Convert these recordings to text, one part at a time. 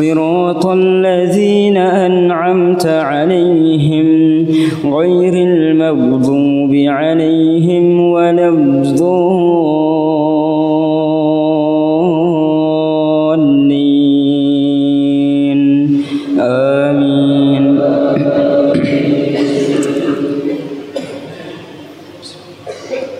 صراط الذين أنعمت عليهم غير المغضوب عليهم ولا الضالين. آمين.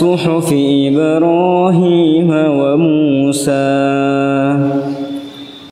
صحف إبراهيم وموسى.